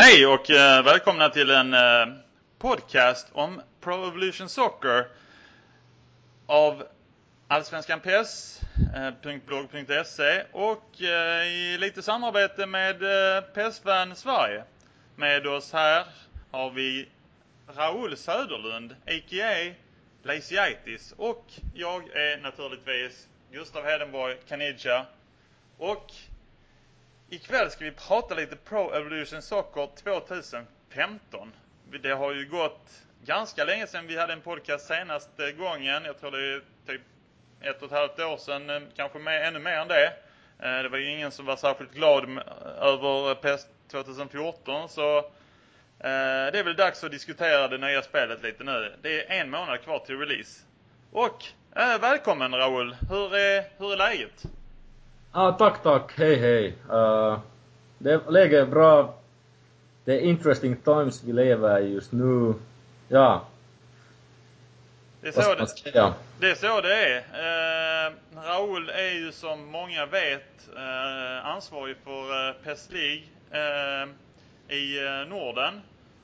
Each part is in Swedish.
Hej och eh, välkomna till en eh, podcast om Pro Evolution Soccer av Allsvenskan PS, eh, och eh, i lite samarbete med eh, PS-fan Sverige. Med oss här har vi Raoul Söderlund, a.k.a. Laziaitis och jag är naturligtvis Gustav Hedenborg Kanidja och Ikväll ska vi prata lite Pro Evolution Soccer 2015. Det har ju gått ganska länge sedan vi hade en podcast senaste eh, gången. Jag tror det är typ ett och ett halvt år sedan, eh, kanske mer, ännu mer än det. Eh, det var ju ingen som var särskilt glad över PES 2014 så det är väl dags att diskutera det nya spelet lite nu. Det är en månad kvar till release. Och välkommen Raoul! Hur är, hur är läget? Ah, tack, tack. Hej, hej. Uh, det, läget är bra. Det är interesting times vi lever i just nu. Ja. Det är så det, det, är, så det är. Eh, Raoul är ju som många vet eh, ansvarig för eh, PES League eh, i eh, Norden.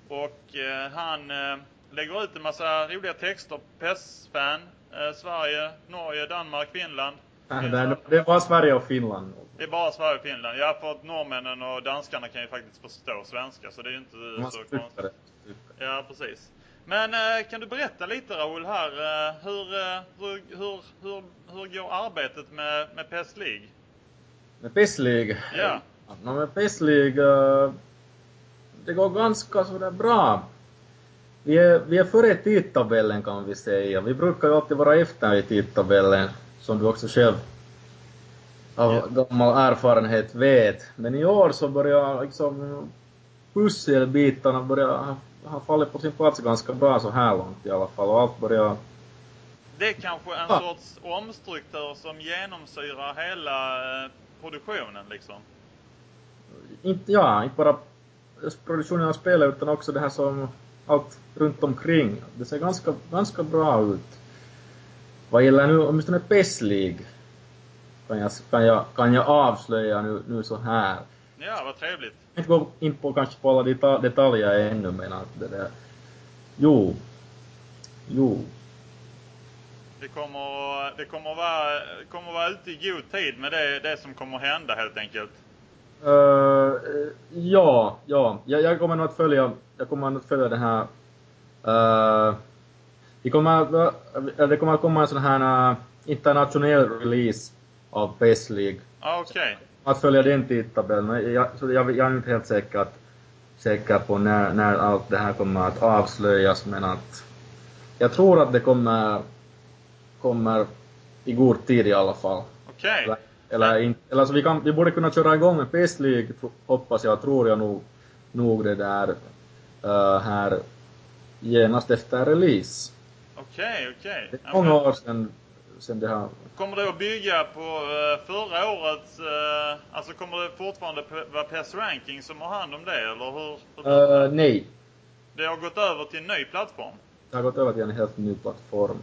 Och eh, han eh, lägger ut en massa roliga texter. PES-fan, Sverige, Norge, Danmark, Finland. Det är bara Sverige och Finland. Det är bara Sverige och Finland. Ja, för att norrmännen och danskarna kan ju faktiskt förstå svenska så det är ju inte Man så konstigt. Ja, precis. Men eh, kan du berätta lite Raoul här, eh, hur, eh, hur, hur, hur, hur går arbetet med, med PES League? Med PES League? Ja. ja med PES League, det går ganska sådär bra. Vi är, vi är före tidtabellen kan vi säga. Vi brukar ju alltid vara efter i tidtabellen som du också själv av gammal erfarenhet vet. Men i år så börjar liksom pusselbitarna börja ha, ha fallit på sin plats ganska bra så här långt i alla fall och allt börjar det är kanske en ah. sorts omstruktur som genomsyrar hela eh, produktionen liksom? Inte, ja, inte bara produktionen av spelet utan också det här som allt runt omkring. Det ser ganska, ganska bra ut. Vad gäller nu åtminstone PES League kan jag, kan jag, kan jag avslöja nu, nu så här. Ja, vad trevligt. Jag inte gå in på kanske på alla detaljer ännu men att det där... Jo. Jo. Det kommer, det kommer vara, kommer vara ute i god tid med det, det som kommer hända helt enkelt. Uh, ja, ja. Jag, jag kommer nog att följa, jag kommer nog att följa den här uh, det kommer, det kommer att komma en sån här uh, internationell release av PES League. Ah. Okay. Att följa den tidtabellen. Jag, jag, jag är inte helt säker, att, säker på när, när allt det här kommer att avslöjas, men att jag tror att det kommer, kommer i god tid i alla fall. Okej. Okay. Eller, eller, in, eller så vi, kan, vi borde kunna köra igång med PES League, hoppas jag, tror jag nog, nog det där uh, här genast efter release. Okej, okay, okej. Okay. Det är många år sedan, sedan det här. Kommer det att bygga på uh, förra årets, uh, alltså kommer det fortfarande vara PES Ranking som har hand om det eller hur? hur uh, nej. Det har gått över till en ny plattform? Det har gått över till en helt ny plattform.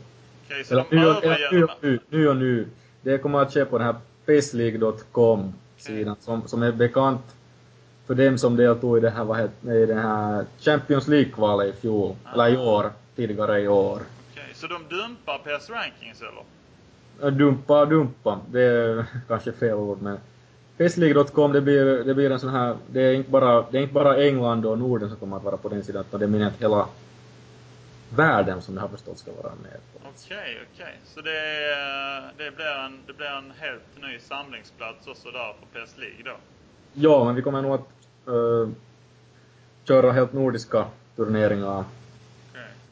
Okej, okay, så eller, de nu, övriga... Nu, nu, nu och nu. Det kommer att ske på den här pesleague.com sidan som, som är bekant för dem som deltog i det här, vad heter, i den här Champions League-kvalet i fjol, ah. eller i år, tidigare i år. Så de dumpar PS Rankings eller? Dumpa, dumpa. Det är kanske fel ord men PSLeague.com det blir, det blir en sån här, det är, inte bara, det är inte bara England och Norden som kommer att vara på den sidan utan det är menat hela världen som jag har förstått ska vara med på. Okej, okay, okej. Okay. Så det, det, blir en, det blir en helt ny samlingsplats också där på PS League då? Ja, men vi kommer nog att uh, köra helt nordiska turneringar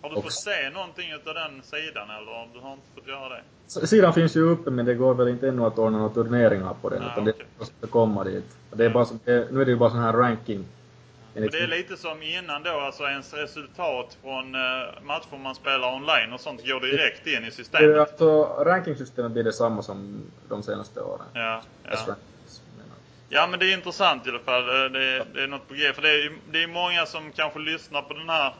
har du och... fått se någonting utav den sidan eller du har inte fått göra det? Sidan finns ju uppe men det går väl inte ännu att ordna några turneringar på den. Ah, utan okay. det måste komma dit. Det är bara, nu är det ju bara sån här ranking. Men det är lite som innan då, alltså ens resultat från uh, matcher man spelar online och sånt går direkt in i systemet. Alltså, rankingsystemet blir detsamma som de senaste åren. Ja, ja. Ja men det är intressant i alla fall. Det, det är något på G. För det är, det är många som kanske lyssnar på den här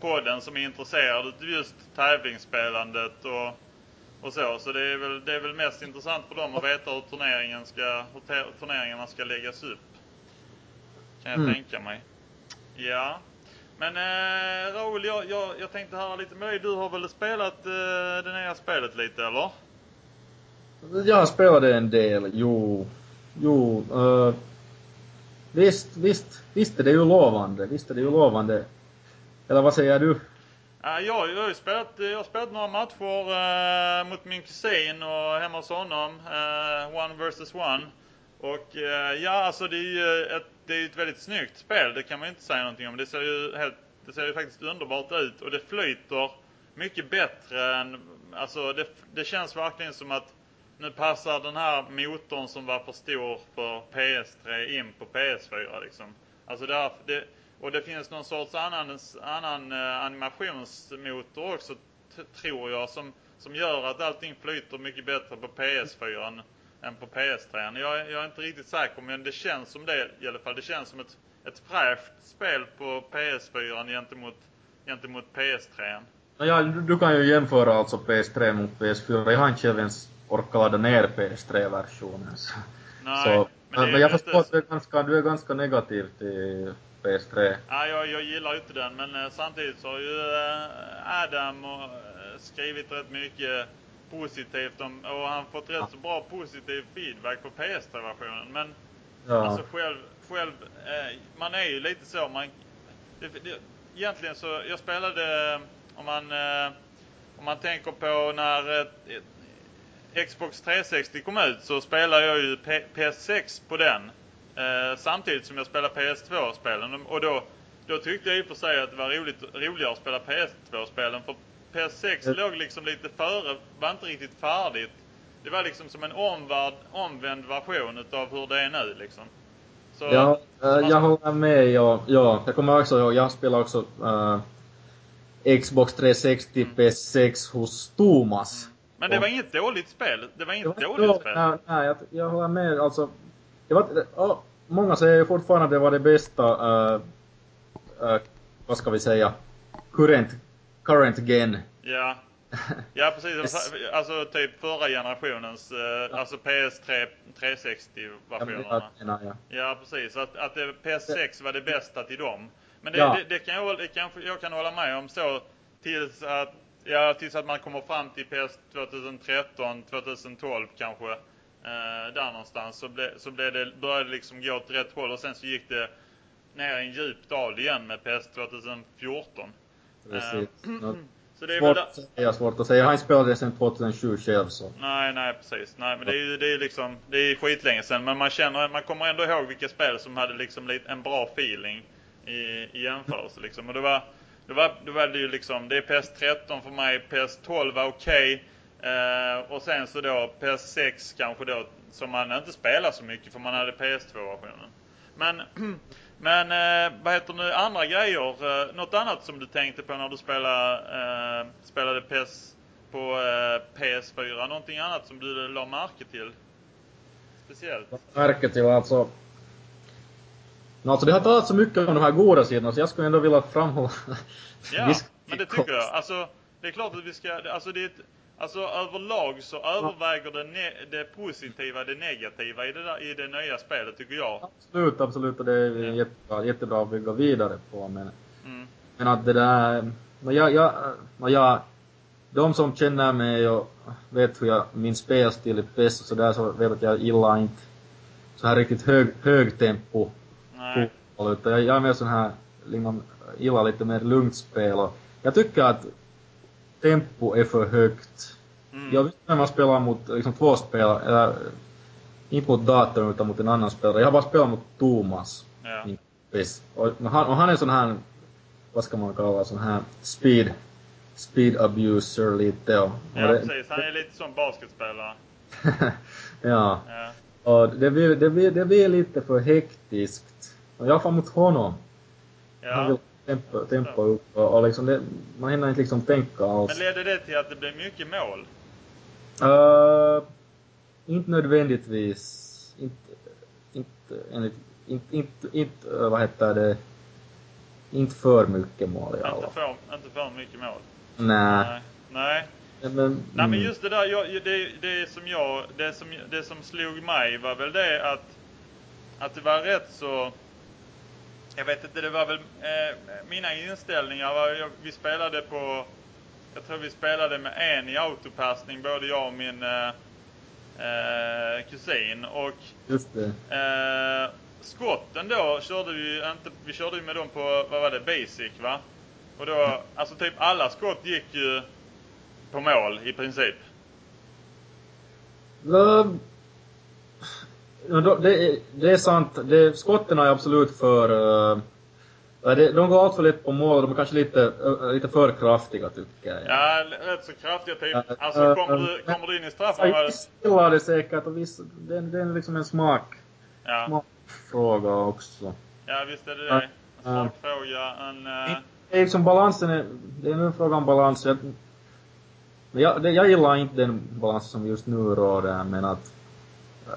podden som är intresserad av just tävlingsspelandet och, och så. Så det är, väl, det är väl mest intressant för dem att veta hur, turneringen ska, hur turneringarna ska läggas upp. Kan jag mm. tänka mig. Ja. Men eh, Raoul, jag, jag, jag tänkte höra lite med dig. Du har väl spelat eh, det nya spelet lite, eller? Jag spelade en del, jo. Jo, uh, visst, visst, visst är det ju lovande. Visst är det ju lovande. Eller vad säger du? Ja, jag, jag, har ju spelat, jag har spelat några matcher eh, mot min kusin och hemma hos honom. Eh, one versus one. Och eh, ja, alltså det är ju ett, det är ett väldigt snyggt spel. Det kan man ju inte säga någonting om. Det ser ju helt, det ser ju faktiskt underbart ut och det flyter mycket bättre än, alltså det, det känns verkligen som att nu passar den här motorn som var för stor för PS3 in på PS4 liksom. Alltså det, det och det finns någon sorts annan, annan eh, animationsmotor också, tror jag, som, som gör att allting flyter mycket bättre på PS4 än, än på PS3. Jag, jag är inte riktigt säker, men det känns som det i alla fall. Det känns som ett, ett fräscht spel på PS4 gentemot, gentemot PS3. Ja, du, kan ju jämföra alltså PS3 mot PS4. Jag har inte själv ens orkat ladda ner PS3-versionen. Nej, så, men, men jag förstår att du är ganska, du är ganska negativ till PS3. Ja, jag, jag gillar ju inte den, men eh, samtidigt så har ju eh, Adam eh, skrivit rätt mycket positivt om, och han fått rätt så bra positiv feedback på PS3-versionen. Men ja. alltså själv, själv man är ju lite så, man, det, det, egentligen så, jag spelade, om man, om man tänker på när Xbox 360 kom ut så spelade jag ju P PS6 på den. Eh, samtidigt som jag spelar PS2-spelen. Och då, då tyckte jag i och för sig att det var roligt, roligare att spela PS2-spelen. För PS6 mm. låg liksom lite före, var inte riktigt färdigt. Det var liksom som en omvärld, omvänd version utav hur det är nu liksom. Så, ja, man... jag håller med. Ja, ja, jag kommer också ihåg, jag spelar också äh, Xbox 360 mm. PS6 hos Thomas. Mm. Men det var inget dåligt spel. Det var inget det var dåligt då, spel. Nej, nej jag, jag håller med. Alltså, det var, oh, många säger ju fortfarande att det var det bästa, uh, uh, vad ska vi säga, current, current gen. Ja. Ja precis, alltså typ förra generationens, uh, ja. alltså PS3 360-versionerna. Ja, ja. ja, precis, att, att det, PS6 var det bästa till dem. Men det, det, det, kan jag, det kan, jag kan hålla med om så tills att, ja, tills att man kommer fram till PS 2013, 2012 kanske. Eh, där någonstans så, ble, så blev det, började det liksom gå åt rätt håll och sen så gick det ner i en djup dal igen med PS 2014. Precis. Eh, så det är svårt, väl att säga, svårt att säga. Han spelade sen 2007 själv så. Nej, nej precis. Nej, men det är ju det är liksom, det är skitlänge sen. Men man känner, man kommer ändå ihåg vilka spel som hade liksom en bra feeling i, i jämförelse liksom. Och det var, det var, det var det ju liksom, det är PS13 för mig, PS12 var okej. Okay. Eh, och sen så då PS6 kanske då som man inte spelar så mycket för man hade PS2-versionen. Men, men eh, vad heter nu andra grejer? Eh, något annat som du tänkte på när du spelade, eh, spelade PS på eh, PS4? Någonting annat som du la märke till? Speciellt? Märke till alltså Alltså det har talats så mycket om de här goda sidorna så jag skulle ändå vilja framhålla Ja, men det tycker jag. Alltså, det är klart att vi ska, alltså det är ett, Alltså överlag så överväger det, det positiva det negativa i det, där, i det nya spelet tycker jag. Absolut, absolut och det är ja. jättebra, jättebra att bygga vidare på men, mm. men att det där, men jag, jag, men jag, de som känner mig och vet hur jag, min spelstil är PES och sådär så vet att jag gillar inte så här riktigt hög, hög tempo. Nej. Utan jag, jag är mer sån här, liksom, gillar lite mer lugnt spel och jag tycker att tempo är för högt. Mm. Jag vet när man spelar mot liksom, två spelare, eller inte mot datorn utan mot en annan spelare. Jag har bara spelat mot Thomas. Ja. Och, han, och han är sån här, vad ska man kalla sån här speed, speed abuser lite. Och, ja och det, precis, han är lite som basketspelare. ja. ja. Och det blir, det, blir, det blir lite för hektiskt. Och jag får mot honom. Ja. Han vill tempo, tempo upp och, och liksom det, man hinner inte liksom tänka alls. Men leder det till att det blir mycket mål? Uh, inte nödvändigtvis. Inte, inte, enligt, inte, inte, inte, vad heter det, inte för mycket mål i alla fall. Inte för, inte för mycket mål? Nej. Nej. Nej. Men, Nej men just det där, jag, det, det som jag, det som, det som slog mig var väl det att, att det var rätt så jag vet inte, det var väl eh, mina inställningar var, jag, vi spelade på, jag tror vi spelade med en i autopassning, både jag och min eh, eh, kusin. Och Just det. eh, skotten då körde vi inte, vi körde ju med dem på, vad var det, basic va? Och då, alltså typ alla skott gick ju på mål i princip. Då- det, det är sant. Det, skotten är absolut för... Uh, det, de går allt för lätt på mål de är kanske lite, eh, lite för kraftiga tycker jag. Ja, rätt så kraftiga typ. Alltså äh, kommer du, kommer du in i straffområdet? Vissa gillar det säkert och vissa, det, det är liksom en smak, Ja, smakfråga också. ja visst är det det. En smakfråga, en... Det är liksom balansen är, det är nu en fråga om balans. Jag, jag, jag gillar inte den balans som just nu råder, men att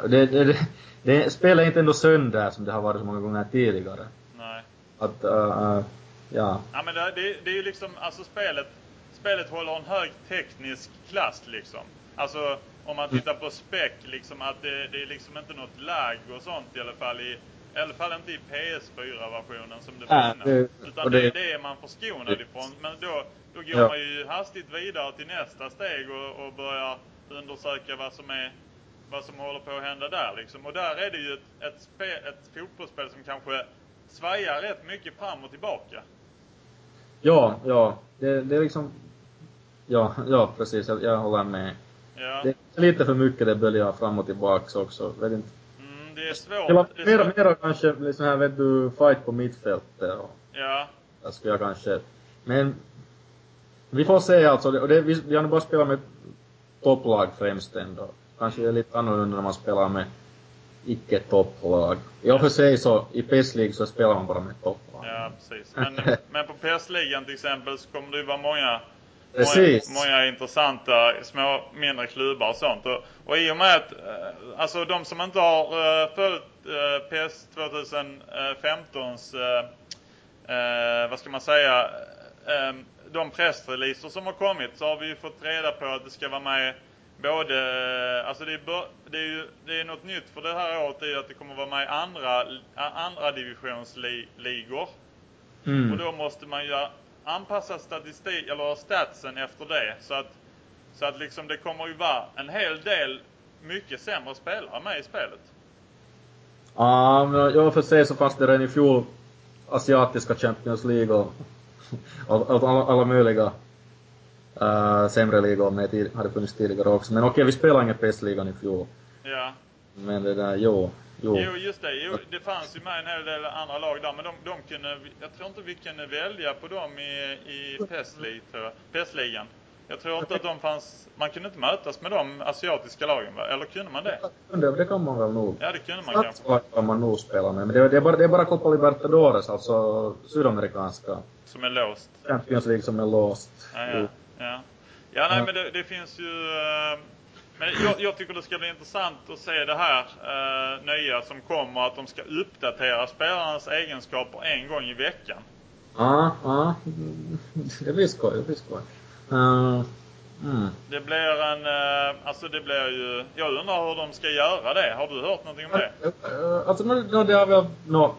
det, det, det, det, spelet är inte ändå sönder som det har varit så många gånger tidigare. nej. Att, uh, uh, ja. Ja men det, det, det är ju liksom, alltså spelet, spelet håller en hög teknisk klass liksom. Alltså om man tittar på spec liksom att det, det är liksom inte något lag och sånt i alla fall i, i alla fall inte i PS4-versionen som det var innan. det- Utan det, det- det är man förskonad ifrån. Men då, då går Ja. man ju hastigt vidare till nästa steg och, och börjar undersöka vad som är vad som håller på att hända där liksom. Och där är det ju ett, ett, spe, ett fotbollsspel som kanske svajar rätt mycket fram och tillbaka. Ja, ja. Det, det är liksom, ja, ja precis, jag, jag håller med. Ja. Det är lite för mycket det böljar fram och tillbaks också. Vet inte. Mm, det är svårt. Det är mera, svårt. mera kanske liksom här vet du, fight på mittfältet och Ja, där skulle jag kanske, men vi får se alltså, och det, vi, vi har nu bara spelat med topplag främst ändå. Kanske är lite annorlunda när man spelar med icke-topplag. I och för sig så, i PES League så spelar man bara med topplag. ja precis. Men, men på PS-ligan till exempel så kommer det ju vara många, Precis. många, många intressanta små, mindre klubbar och sånt. Och, och i och med att, eh, alltså de som inte har uh, följt uh, PS 2015s, eh, eh, vad ska man säga, eh, de pressreleaser som har kommit så har vi ju fått reda på att det ska vara med både, alltså det är, det är ju, det är något nytt för det här året är ju att det kommer vara med i andra, andra divisionsligor. Mm. Och då måste man ju anpassa statistik, eller statsen efter det. Så att, så att liksom det kommer ju vara en hel del mycket sämre spelare med i spelet. Ja, men och för sig så fanns det redan i fjol asiatiska Champions League och, alla möjliga uh, sämre ligor med tid, hade funnits tidigare också. Men okej, vi spelade ingen PS-ligan i fjol. Ja. Men det där, jo, jo. Jo, just det. Jo, det fanns ju med en hel del andra lag där, men de, de kunde, jag tror inte vi kunde välja på dem i, i PES-ligan, jag. Tror inte att de fanns, man kunde inte mötas med de asiatiska lagen va? Eller kunde man det? Det, det kan man väl nog. Ja, det kunde man kanske. Kan man nog spela med, men det, det, är bara, det är bara Copa Libertadores, alltså sydamerikanska Som är låst. Champions League som är låst. Ja, ja. ja. Ja nej men det, det finns ju... eh, Men jag, jag tycker det ska bli intressant att se det här uh, nya som kommer, att de ska uppdatera spelarnas egenskaper en gång i veckan. Ja, ja. Det blir skoj, det blir skoj. Uh, mm. Det blir en, eh, alltså det blir ju, jag undrar hur de ska göra det. Har du hört någonting om det? Eh, Alltså, no, det har no,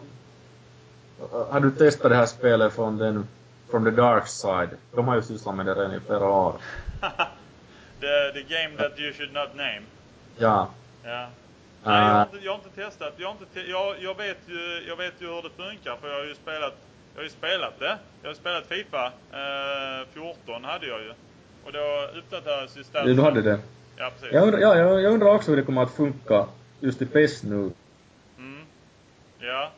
har du testat det här spelet från den, from the dark side? De har ju sysslat med det redan i flera år. the, the game that you should not name. Ja. Ja. Nej, jag har, inte, jag har inte testat. Jag, har inte te- jag, jag, vet ju, jag vet ju hur det funkar för jag har ju spelat, jag har ju spelat det. Jag har spelat Fifa eh, 14 hade jag ju. Och då uppdaterades ju statsen. du hade det? Ja, precis. Jag undrar, ja, jag, undrar också hur det kommer att funka just i PES nu. Mm. Ja.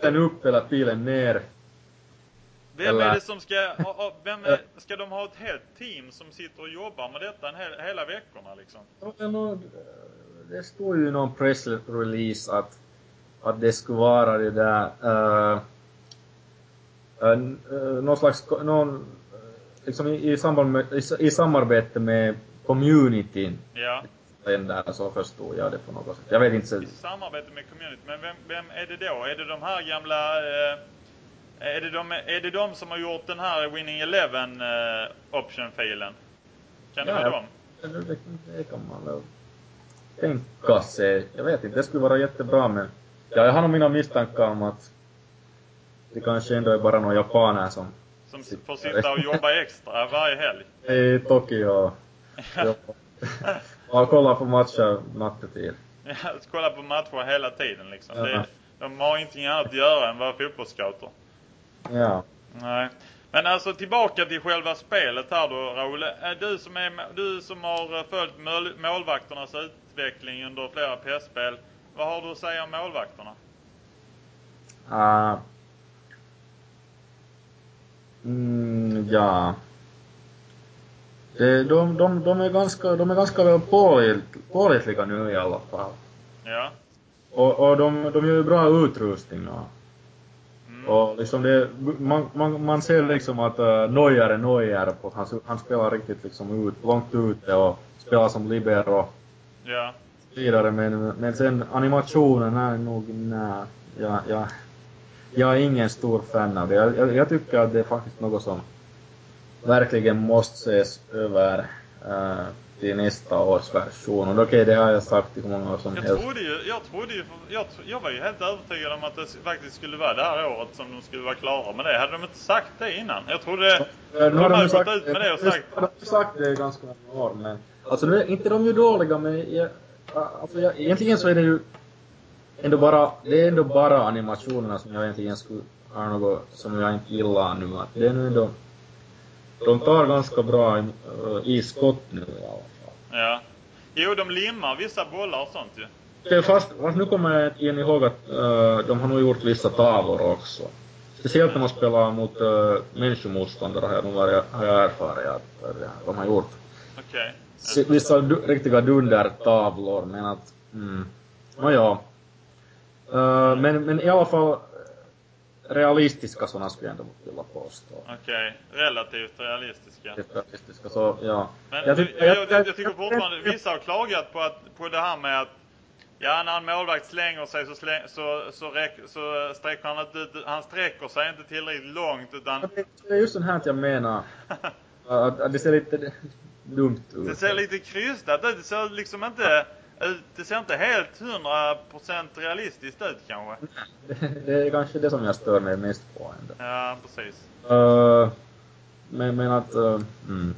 Den upp eller pilen ner. Vem är det som ska, ha, ha, vem är, ska de ha ett helt team som sitter och jobbar med detta en hel, hela veckorna liksom? Nå- Det stod ju i någon pressrelease att, att det skulle vara det där, uh, uh, någon slags, någon, eh, liksom i, i, samband med, i, i samarbete med communityn. Ja. länder, så förstod jag det på något sätt. Jag vet inte. I samarbete med community. Men vem, vem är det då? Är det de här gamla... Eh, är, det de, är det de som har gjort den här Winning Eleven eh, option-filen? Kan det Ja, vara dem? Det, det, kan man väl tänka sig. Jag vet inte, det skulle vara jättebra men ja, jag har nog mina misstankar om att det kanske ändå är bara några japaner som Som får sitta och jobba extra varje helg. i Tokyo ja, kollar på matcher nattetid. Ja, kolla på matcher hela tiden liksom. Ja. Det, de har ingenting annat att göra än att vara fotbollsscouter. Ja. Nej. Men alltså tillbaka till själva spelet här då Raoul. Du som, är, du som har följt mål, målvakternas utveckling under flera PS-spel. Vad har du att säga om målvakterna? Uh, mm, ja. Det, de, de, de, är ganska, de är ganska pålit, pålitliga nu i alla fall. Ja. Och, och de, de gör ju bra utrustning. Och. Och liksom det, man, man, man ser liksom att uh, Neuer är Neuer. Och han, han spelar riktigt liksom ut, långt ute och spelar som libero. Ja. vidare men, men sen animationen är nog, nej, jag, jag, jag är ingen stor fan av det. Jag, jag, jag tycker att det är faktiskt något som verkligen måste ses över uh, till nästa års version. Och okej, det har jag sagt till hur många år som Jag helst. trodde ju, jag trodde ju, jag, jag var ju helt övertygad om att det faktiskt skulle vara det här året som de skulle vara klara med det. Hade de inte sagt det innan? Jag trodde, har de hade de gått sagt, ut med det och sagt, de har sagt det i ganska många år men, alltså nu är inte de ju dåliga men jag, alltså jag, egentligen så är det ju ändå bara, det är ändå bara animationerna som jag egentligen skulle ha något som jag inte gillar nu. Att det är nu ändå, de tar ganska bra i, uh, i skott nu i alla fall. ja. Jo, de limmar vissa bollar och sånt ju. Det fast, fast nu kommer jag igen ihåg att uh, de har nog gjort vissa tavlor också. Speciellt när man spelar mot uh, människomotståndare jag nog varit- har jag erfarit att de har gjort Okej. S- vissa du, riktiga dundertavlor, men att, mm, nåja. Uh, men, men i alla fall realistiska sådana skulle jag ändå vilja påstå. Okej. Relativt realistiska. Realistiska, så ja. Men Jag tycker- jag, jag- jag, tycker fortfarande, vissa har klagat på, att, på det här med att Ja, när en målvakt slänger sig så, släng, så, så, räck, så sträcker han inte han sträcker sig inte tillräckligt långt utan Det är just sånt här jag menar, att, att det ser lite dumt ut. det ser lite krystat ut. Det ser liksom inte, det ser inte helt 100% realistiskt ut kanske. Det, det är kanske det som jag stör mig mest på ändå. Ja, precis. Uh, men, men att, uh, mm.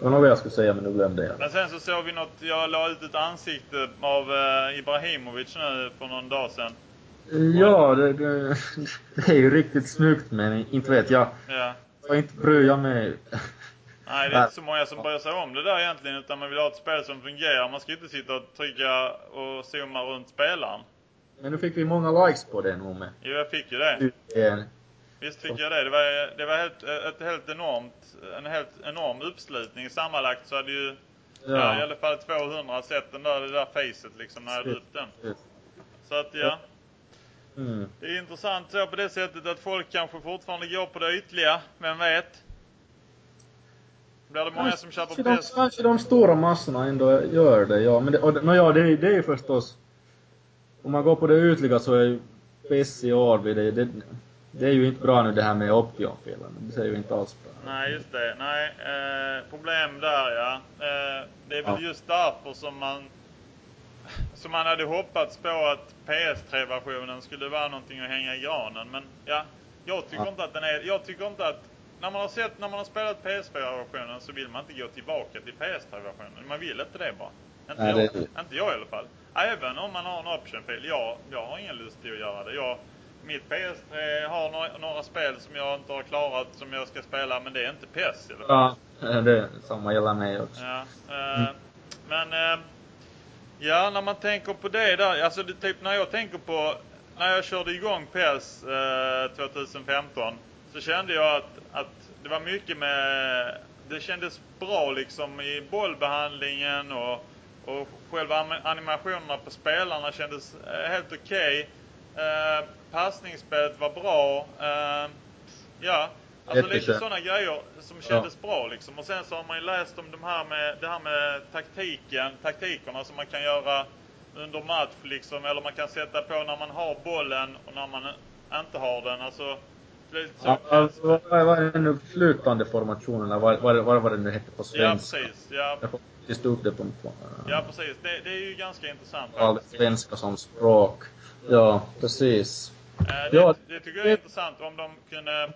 Det var något jag skulle säga men nu glömde jag. Men sen så såg vi något, jag la ut ett ansikte av eh, Ibrahimovic nu för någon dag sedan. Ja, det, det, det är ju riktigt snyggt men inte vet jag. Ja. Jag inte bryr jag mig. Nej, det är inte så många som bryr sig om det där egentligen utan man vill ha ett spel som fungerar. Man ska inte sitta och trycka och zooma runt spelaren. Men nu fick vi många likes på det nog med. Jo, jag fick ju det. En. Visst fick jag det. Det var, det var helt, ett helt enormt, en helt enorm uppslutning. Sammanlagt så hade ju ja. i alla fall 200 sett den där, det där facet liksom när jag hade upp den. Så att ja. Mm. Det är intressant så på det sättet att folk kanske fortfarande går på det ytliga. Vem vet? Blir det många som köper Kanske de, PES? kanske de stora massorna ändå gör det, ja. Men det, och, no, ja, det, är- det är ju förstås... Om man går på det ytliga så är ju PES i år, det, det, det är ju inte bra nu det här med Option-filen. Det ser ju inte alls bra Nej, just det. Nej, eh, problem där ja. Eh, det är väl Ja. just därför som man som man hade hoppats på att PS3-versionen skulle vara någonting att hänga i granen. Men ja, jag tycker Ja. inte att den är... Jag tycker inte att... När man har sett, när man har spelat PS4-versionen så vill man inte gå tillbaka till PS3-versionen. Man vill inte det bara. Inte, Nej, jag, det- inte jag i alla fall. Även om man har en option-fil. Jag, jag har ingen lust till att göra det. Jag, mitt PS3 har några, några spel som jag inte har klarat som jag ska spela, men det är inte PES i alla fall. Ja, det samma gäller mig också. Ja, eh, Men eh, ja, när man tänker på det där, alltså det, typ när jag tänker på när jag körde igång PES eh, 2015 så kände jag att, att det var mycket med, det kändes bra liksom i bollbehandlingen och, och själva animationerna på spelarna kändes eh, helt okej. Eh, passningsspelet var bra. Eh, ja, alltså lite sådana grejer som kändes bra liksom. Och sen så har man ju läst om de här med, det här med taktiken, taktikerna som man kan göra under match liksom. Eller man kan sätta på när man har bollen och när man inte har den. Alltså, Ja, alltså, vad är det nu flytande formationerna? Vad, vad, vad var det nu hette på ja, svenska? precis. Ja, Jag får faktiskt upp det på på- ja, precis. Det, det är ju ganska intressant all svenska som språk. Ja, precis. Eh, det, Ja, det tycker jag är intressant om de kunde...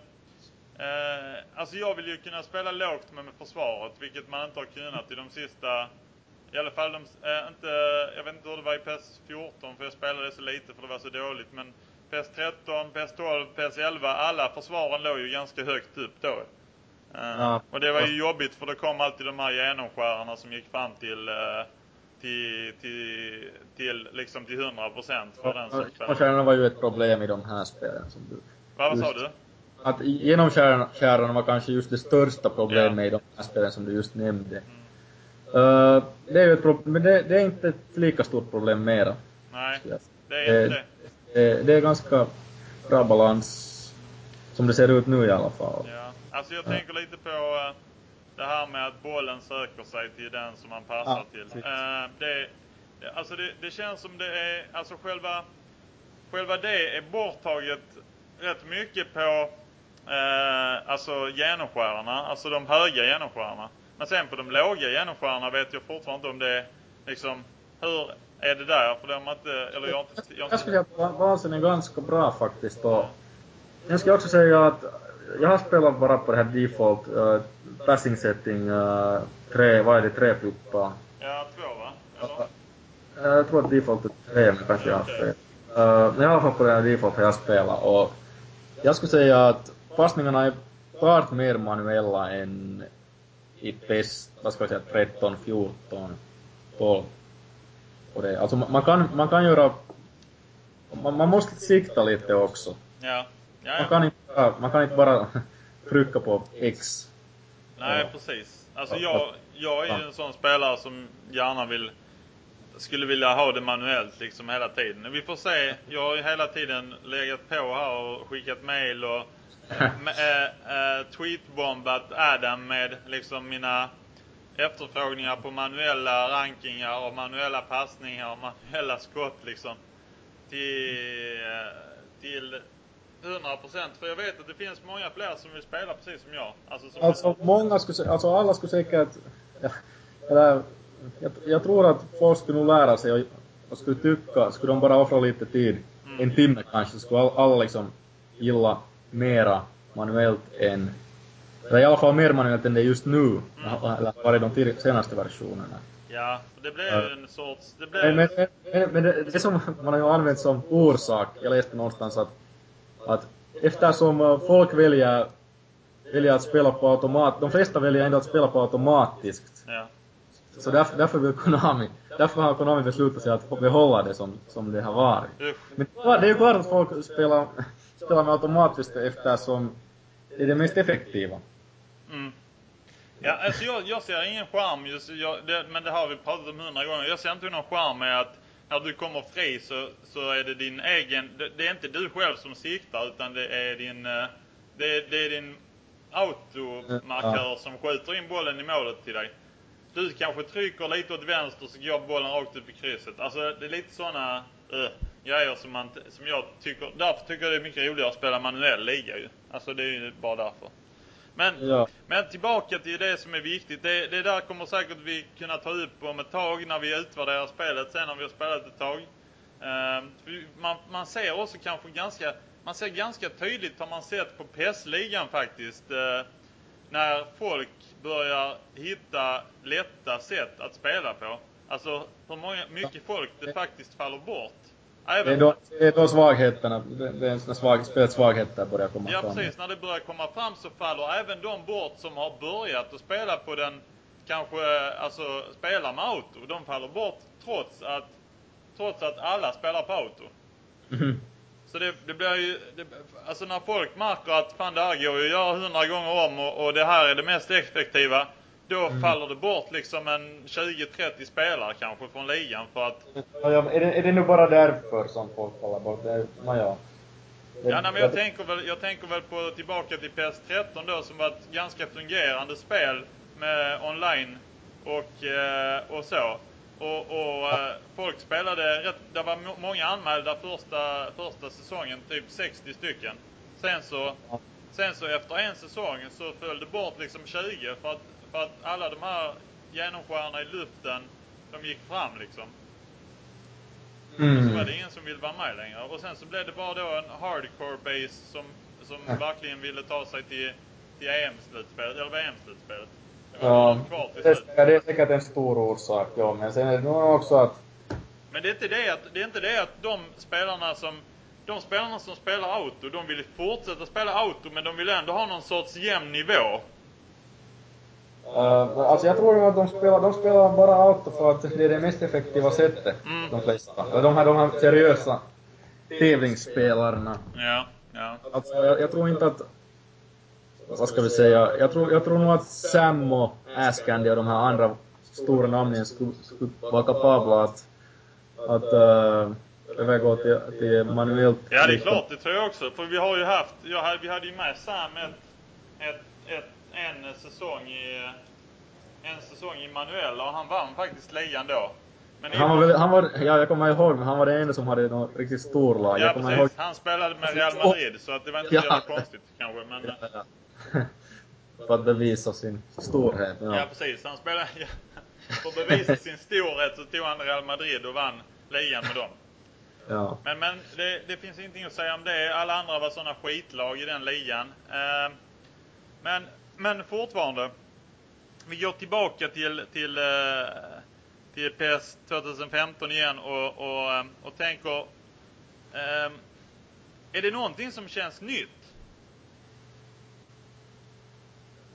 Eh, alltså jag vill ju kunna spela lågt med, med försvaret, vilket man inte har kunnat i de sista... I alla fall de, eh, inte... Jag vet inte hur det var i PES 14, för jag spelade så lite för det var så dåligt. Men PES 13, PES 12, PES 11, alla försvaren låg ju ganska högt upp då. Eh, Ja. Och det var ju jobbigt för det kom alltid de här genomskärarna som gick fram till... Eh, till, till, till, liksom till 100 procent för den som spelade. Genomskärarna var ju ett problem i de här spelen som du... Vad sa du? Att genomskärarna var kanske just det största problemet i de här spelen som du just nämnde. Uh, det är ju ett problem, men det, det är inte ett lika stort problem mera. Nej, det är inte det. Det. Det är ganska bra balans, som det ser ut nu i alla fall. Ja. Alltså jag tänker lite på eh, det här med att bollen söker sig till den som man passar Ja, till. Eh, det, alltså det, det känns som det är, alltså själva, själva det är borttaget rätt mycket på eh, alltså genomskärarna, alltså de höga genomskärarna. Men sen på de låga genomskärarna vet jag fortfarande inte om det är liksom, hur är det där? För de inte, eller jag inte, jag Jag skulle säga att balansen är ganska bra faktiskt. Och jag ska också säga att jag har spelat bara på det här default uh, passing setting, uh, tre, vad är det, tre puppa. ja, två va? Eller? Uh, jag tror att default är tre, men kanske jag har fel. Men i alla fall på det här default har jag spelat och jag skulle säga att passningarna är klart mer manuella än i PES, vad ska jag säga, 13, 14, 12. Och det, alltså man man kan, man kan göra, man, man måste sikta lite också. Ja. Ja, Man ja. kan inte, man kan inte bara trycka på X. Nej, Ja. precis. Alltså Ja, jag, jag är ju en sån spelare som gärna vill skulle vilja ha det manuellt liksom hela tiden. Vi får se. Jag har ju hela tiden legat på här och skickat mail och äh, äh, tweetbombat Adam med liksom mina efterfrågningar på manuella rankingar och manuella passningar och manuella skott liksom. Till, till 100% för jag vet att det finns många fler som vill spela precis som jag. Alltså, som Alltså många skulle alltså alla skulle säkert, ja, eller, jag, jag tror att folk skulle nog lära sig och, och skulle tycka, skulle de bara offra lite tid, Mm. en timme kanske, skulle all, alla liksom gilla mera manuellt än, eller i alla fall mer manuellt än det är just nu, Mm. eller var det de senaste versionerna. Ja, det blev ju en sorts... Det blev... Men, men, men, det, det som man har ju använt som orsak, jag läste någonstans att, att eftersom folk väljer, väljer att spela på automat, de flesta väljer ändå att spela på automatiskt. Ja. Så därför, därför vill Konami, därför har Konami beslutat sig att behålla det som, som det har varit. Usch. Men det är ju klart att folk spelar, spelar med automatiskt eftersom det är det mest effektiva. Mm. Ja, alltså jag, jag ser ingen charm just, jag, det, men det har vi pratat om hundra gånger. Jag ser inte någon charm med att när du kommer fri så, så är det din egen, det, det är inte du själv som siktar utan det är din, eh, det, är- det är din automarkör som skjuter in bollen i målet till dig. Du kanske trycker lite åt vänster så går bollen rakt upp i krysset. Alltså det är lite sådana uh, grejer som, man, som jag tycker, därför tycker jag det är mycket roligare att spela manuell liga ju. Alltså det är ju bara därför. Men Ja. men tillbaka till det som är viktigt. Det, det där kommer säkert vi kunna ta upp om ett tag när vi utvärderar spelet sen när vi har spelat ett tag. Ehm, man, man ser också kanske ganska, man ser ganska tydligt har man sett på PES-ligan faktiskt. eh, när folk börjar hitta lätta sätt att spela på. Alltså hur många, mycket folk det faktiskt faller bort. Det är då, det är då svagheterna, det, är svag, spelets svagheter börjar komma Ja fram. precis, när det börjar komma fram så faller även de bort som har börjat att spela på den, kanske, alltså spela med auto. De faller bort trots att, trots att alla spelar på auto. Mhm. Så det, det blir ju, det, alltså när folk märker att fan det här går ju att göra hundra gånger om och, och det här är det mest effektiva. Då faller det bort liksom en 20-30 spelare kanske från ligan för att Ja, ja, är, det, är det nu bara därför som folk faller bort? Det, är- naja. Det- Ja, nej, men jag tänker väl, jag tänker väl på tillbaka till PS13 då som var ett ganska fungerande spel med online och, eh, och så. Och, och eh, folk spelade rätt, det var må- många anmälda första, första säsongen, typ 60 stycken. Sen så, sen så efter en säsong så föll det bort liksom 20 för att, för att alla de här genomskärarna i luften, de gick fram liksom. Mm. Så var det ingen som ville vara med längre. Och sen så blev det bara då en hardcore base som, som Ja. verkligen ville ta sig till, till EM-slutspelet, eller VM-slutspelet. Ja, kvar till det är, slut. säkert- det är säkert en stor orsak, ja. Men sen är det nog också att Men det är inte det att, det är inte det att de spelarna som de spelarna som spelar auto, de vill fortsätta spela auto men de vill ändå ha någon sorts jämn nivå. Uh, alltså jag tror att de spelar, de spelar bara auto för att det är det mest effektiva sättet. Mm. De flesta. De här, de här seriösa tävlingsspelarna. Ja, ja. Alltså jag, jag tror inte att... Vad ska vi säga? Jag tror, jag tror nog att Sam och Ascandy och de här andra stora namnen skulle, skulle vara kapabla att, att uh, övergå till, till manuellt. Ja, det är klart, det tror jag också. För vi har ju haft, jag vi hade ju med Sam ett, ett, ett, en säsong i en säsong i manuella och han vann faktiskt ligan då. Men Han var väl, han var, ja jag kommer ihåg, men han var den enda som hade något riktigt storlag. Ja jag precis, han spelade med Real Madrid så att det var inte så Ja. jävla konstigt kanske men ihåg... för att bevisa sin storhet. Ja. Ja precis, han spelade, ja, för att bevisa sin storhet så tog han Real Madrid och vann ligan med dem. ja. Men, men det, det finns ingenting att säga om det. Alla andra var sådana skitlag i den ligan. Eh, men, men fortfarande. Vi går tillbaka till, till, eh, till PS 2015 igen och, och, eh, och tänker. Eh, är det någonting som känns nytt?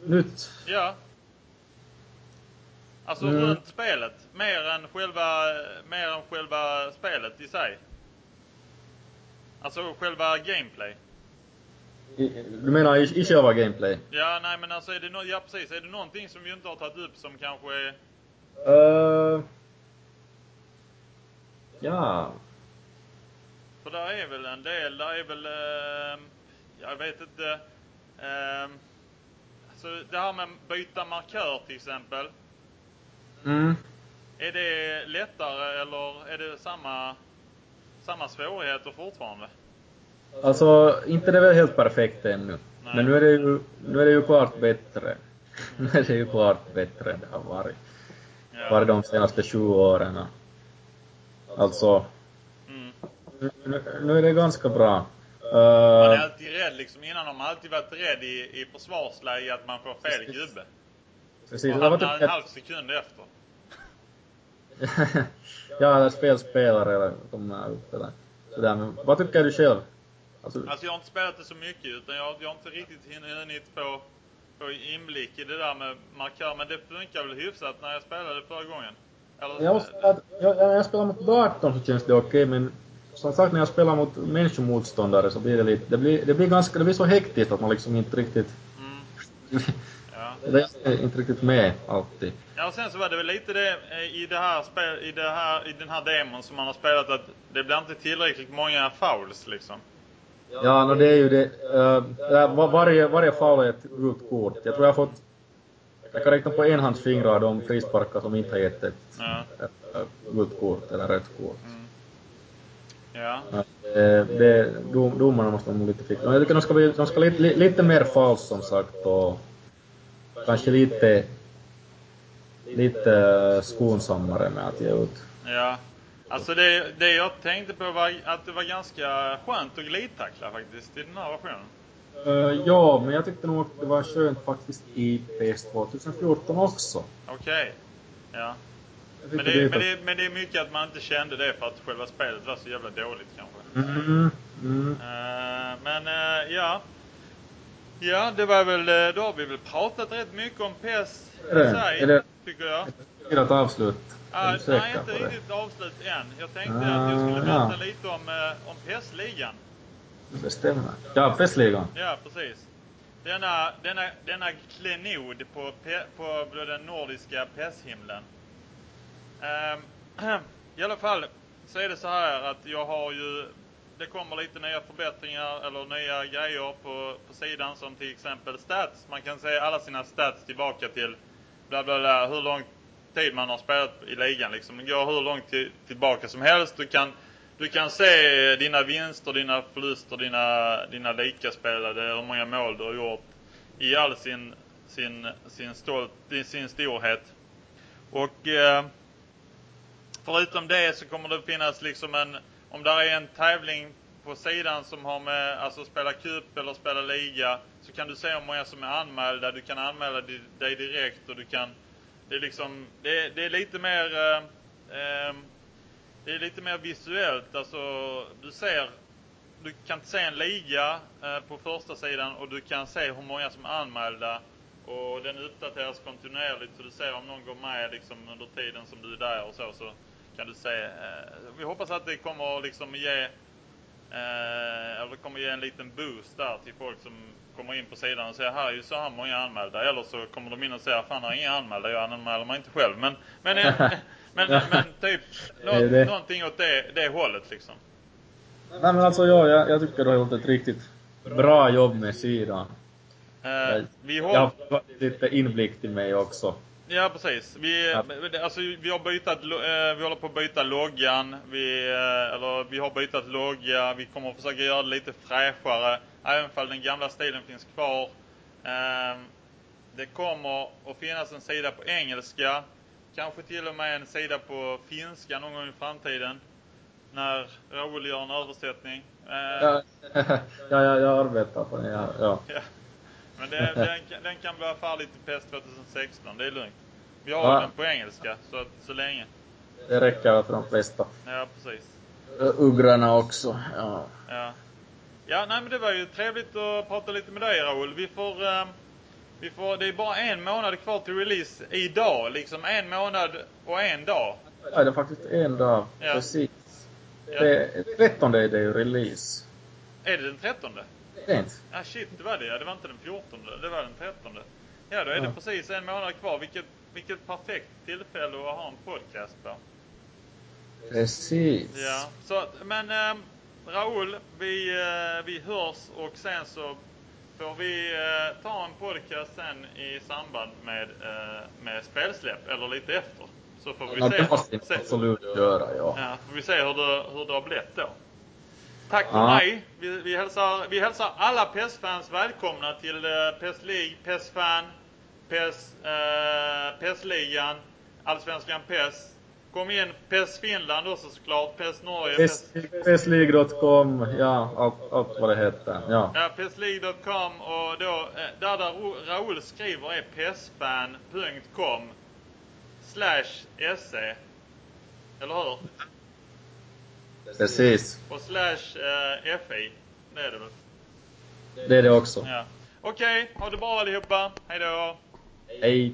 Nytt. Ja. Alltså Mm. runt spelet. Mer än själva, mer än själva spelet i sig. Alltså själva gameplay. Du menar i, själva gameplay? Ja, nej men alltså är det no ja precis. Är det någonting som vi inte har tagit upp som kanske är... Uh, ja. För där är väl en del, där är väl... ehm, jag vet inte. Uh, alltså det här med byta markör till exempel. Mm. Är det lättare eller är det samma, samma svårigheter fortfarande? Alltså, inte det är väl helt perfekt ännu. Nej. Men nu är det ju, nu är det ju klart bättre. nu är det ju klart bättre än det har varit. Ja. Varit de senaste 20 åren. Alltså, Mm. nu, nu, är det ganska bra. Man är Uh, alltid rädd liksom. Innan har man alltid varit rädd i, i försvarsläge att man får fel gubbe. precis, Och hamnar typ en halv sekund efter. ja, eller spelspelare eller är uppe där. Sådär, men vad tycker du själv? Alltså, Alltså jag har inte spelat det så mycket utan jag, jag har inte riktigt hunnit få, få inblick i det där med markör. Men det funkar väl hyfsat när jag spelade förra gången? Eller, jag, spelat, jag, jag, spelar mot datorn så känns det okej, men som sagt när jag spelar mot människomotståndare så blir det lite, det blir, det blir ganska, det blir så hektiskt att man liksom inte riktigt, Mm, ja. det är inte riktigt med alltid. Ja, och sen så var det väl lite det eh, i det här spel, i det här, i den här demon som man har spelat att det blir inte tillräckligt många fouls liksom. Ja, no, det är ju det. Var- varje, varje foul är ett gult kort. Jag tror jag har fått, jag kan räkna på en hands fingrar de frisparkar som inte har gett ett, Ja. ett, ett gult kort eller rött kort. Mm. Ja. Det, det, dom, domarna måste nog lite fixa. Jag tycker de ska bli, de ska lite, lite mer fouls som sagt och kanske lite, lite skonsammare med att ge ut. Ja. Alltså det, det jag tänkte på var att det var ganska skönt att glidtackla faktiskt i den här versionen. Uh, ja, men jag tyckte nog att det var skönt faktiskt i PS 2014 också. Okej. Ja. Jag Men tyckte det, men, det, men det är mycket att man inte kände det för att själva spelet var så jävla dåligt kanske. Mm, mm. Eh, men eh, ja. Ja, det var väl, eh, då har vi väl pratat rätt mycket om PES i Är det? Är det- tycker jag. Att avslut. Ah, nej, inte riktigt avslut än. Jag tänkte att jag skulle Ah, berätta lite om, eh, om PES-ligan. Det stämmer. Ja, PES-ligan. Ja, precis. Denna, denna, denna klenod på, pe, på den nordiska PES-himlen. Ehm, I alla fall så är det så här att jag har ju det kommer lite nya förbättringar eller nya grejer på, på sidan som till exempel stats. Man kan se alla sina stats tillbaka till bla bla bla hur lång tid man har spelat i ligan liksom. Det går hur långt till, tillbaka som helst. Du kan, du kan se eh, dina vinster, dina förluster, dina, dina likaspelade, hur många mål du har gjort i all sin, sin, sin, stolt, sin storhet. Och eh, förutom det så kommer det finnas liksom en, om där är en tävling på sidan som har med, alltså spela cup eller spela liga, så kan du se hur många som är anmälda. Du kan anmäla dig direkt och du kan, det är liksom, det, det är lite mer, eh, eh, det är lite mer visuellt. Alltså, du ser, du kan se en liga eh, på första sidan och du kan se hur många som är anmälda. Och den uppdateras kontinuerligt så du ser om någon går med liksom under tiden som du är där och så. så kan du se. Eh, vi hoppas att det kommer liksom ge Eh, eller kommer ge en liten boost där till folk som kommer in på sidan och säger här är ju så här många anmälda. Eller så kommer de in och säger fan har inga anmälda, jag anmäler mig inte själv. Men, men, eh, men, men, men typ nå, någonting åt det, det hållet liksom. Nej men alltså ja, jag, jag tycker du har gjort ett riktigt bra jobb med sidan. Eh, vi Jag håller, har fått lite inblick i mig också. Ja, precis. Vi, alltså, vi har bytt, eh, vi håller på att byta loggan. Vi, eh, eller vi har bytt logga. Vi kommer att försöka göra det lite fräschare. Även om den gamla stilen finns kvar. Eh, det kommer att finnas en sida på engelska. Kanske till och med en sida på finska någon gång i framtiden. När Raoul gör en översättning. Eh, Ja, ja, ja, jag arbetar på det. Ja, ja. Ja. Men det, den, kan- den kan vara färdig till PES 2016, det är lugnt. Vi har Ja. den på engelska, så, att, så länge. Det räcker för de flesta. Ja, precis. Uggrarna också. Ja. Ja. Ja, nej men det var ju trevligt att prata lite med dig Raoul. Vi får, eh, vi får, det är bara en månad kvar till release idag. Liksom en månad och en dag. Ja, det är faktiskt en dag. Ja. Precis. Ja. Det, 13 är det ju release. Är det den 13? Det är inte. Ja, shit, det var det ja. Det var inte den 14, det var den 13. Ja, då är det Ja. precis en månad kvar. Vilket, vilket perfekt tillfälle att ha en podcast på. Precis. Ja, så men ähm, Raoul, vi, äh, vi hörs och sen så får vi äh, ta en podcast sen i samband med, äh, med spelsläpp eller lite efter. Så får vi Ja, se, det måste vi se, absolut göra, ja. ja, får vi se hur det, hur det har blivit då. Tack för Ja. mig. Vi, vi, hälsar, vi hälsar alla PES-fans välkomna till äh, PES League, PES-fan, PES, äh, PES-ligan, Allsvenskan PES. Kom igen, PES Finland också såklart, PES Norge, PES, Pesleague.com, ja, allt, allt vad det heter. Ja. ja, PESleague.com och då, eh, där, där Raoul skriver är pesfan.com slash se. Eller hur? Precis. Och slash eh, fi. Det är det väl? Det är det också. Ja. Okej, ha det bra allihopa. Hej då! Hej.